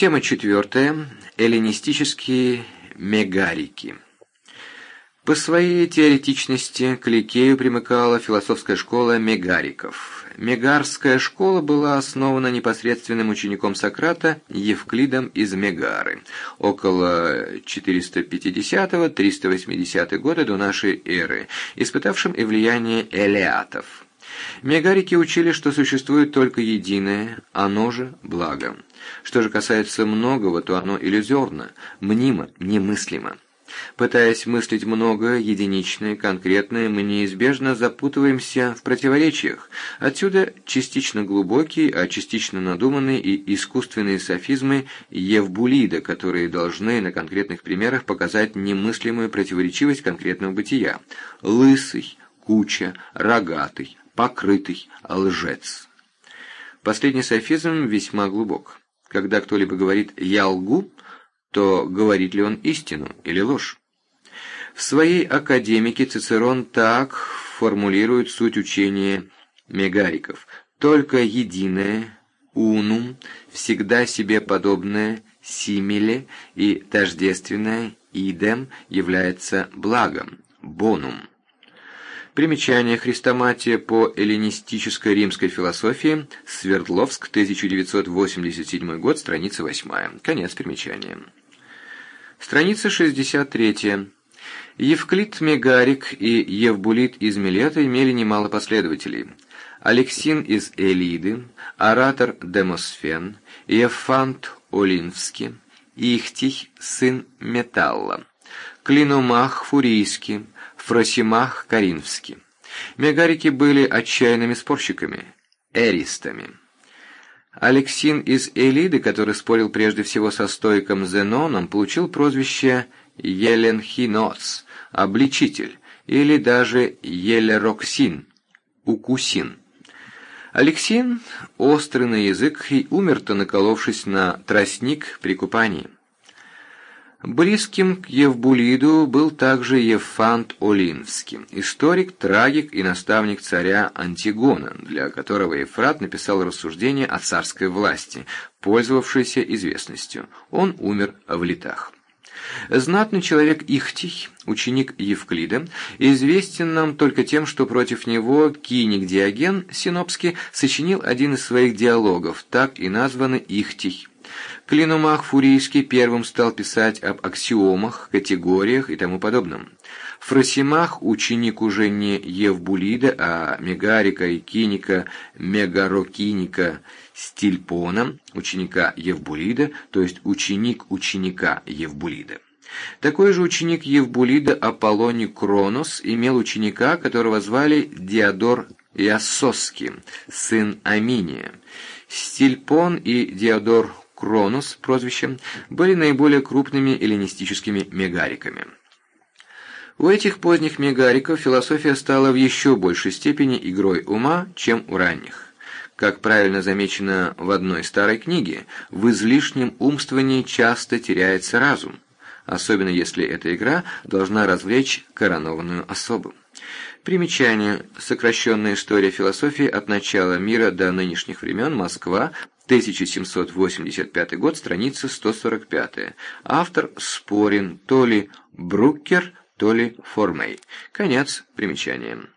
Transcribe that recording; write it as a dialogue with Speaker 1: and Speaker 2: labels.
Speaker 1: Тема четвертая. Эллинистические мегарики. По своей теоретичности к Ликею примыкала философская школа мегариков. Мегарская школа была основана непосредственным учеником Сократа Евклидом из Мегары около 450-380 года до нашей эры, испытавшим и влияние элеатов. Мегарики учили, что существует только единое, оно же благо. Что же касается многого, то оно иллюзорно, мнимо, немыслимо. Пытаясь мыслить многое, единичное, конкретное, мы неизбежно запутываемся в противоречиях. Отсюда частично глубокие, а частично надуманные и искусственные софизмы Евбулида, которые должны на конкретных примерах показать немыслимую противоречивость конкретного бытия. Лысый, куча, рогатый, покрытый, лжец. Последний софизм весьма глубок. Когда кто-либо говорит «я лгу», то говорит ли он истину или ложь? В своей академике Цицерон так формулирует суть учения мегариков. Только единое, унум, всегда себе подобное, симиле и тождественное, идем, является благом, бонум. Примечание Христоматия по эллинистической римской философии, Свердловск, 1987 год, страница 8. Конец примечания. Страница 63. Евклид Мегарик и Евбулит из Милета имели немало последователей. Алексин из Элиды, оратор Демосфен, Ефант Олинский, Ихтих, сын Металла, Клиномах Фурийский, Фросимах Каринский. Мегарики были отчаянными спорщиками, эристами. Алексин из Элиды, который спорил прежде всего со стоиком Зеноном, получил прозвище Еленхиноц, обличитель, или даже Елероксин, укусин. Алексин, острый на язык, и умер-то наколовшись на тростник при купании. Близким к Евбулиду был также Евфант Олинский, историк, трагик и наставник царя Антигона, для которого Ефрат написал рассуждение о царской власти, пользовавшейся известностью. Он умер в летах. Знатный человек Ихтий, ученик Евклида, известен нам только тем, что против него киник Диоген Синопский сочинил один из своих диалогов, так и названный Ихтий. Клиномах Фурийский первым стал писать об аксиомах, категориях и тому подобном. Фросимах, ученик уже не Евбулида, а Мегарика и Киника, Мегарокиника Стильпона, ученика Евбулида, то есть ученик ученика Евбулида. Такой же ученик Евбулида Аполлоний Кронос имел ученика, которого звали Диодор Иоссоский, сын Аминия. Стильпон и Диодор Кронос, прозвищем, были наиболее крупными эллинистическими мегариками. У этих поздних мегариков философия стала в еще большей степени игрой ума, чем у ранних. Как правильно замечено в одной старой книге, в излишнем умствовании часто теряется разум, особенно если эта игра должна развлечь коронованную особу. Примечание. Сокращенная история философии от начала мира до нынешних времен. Москва. 1785 год, страница 145. Автор спорен то ли Бруккер, то ли Формей. Конец примечания.